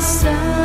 sun.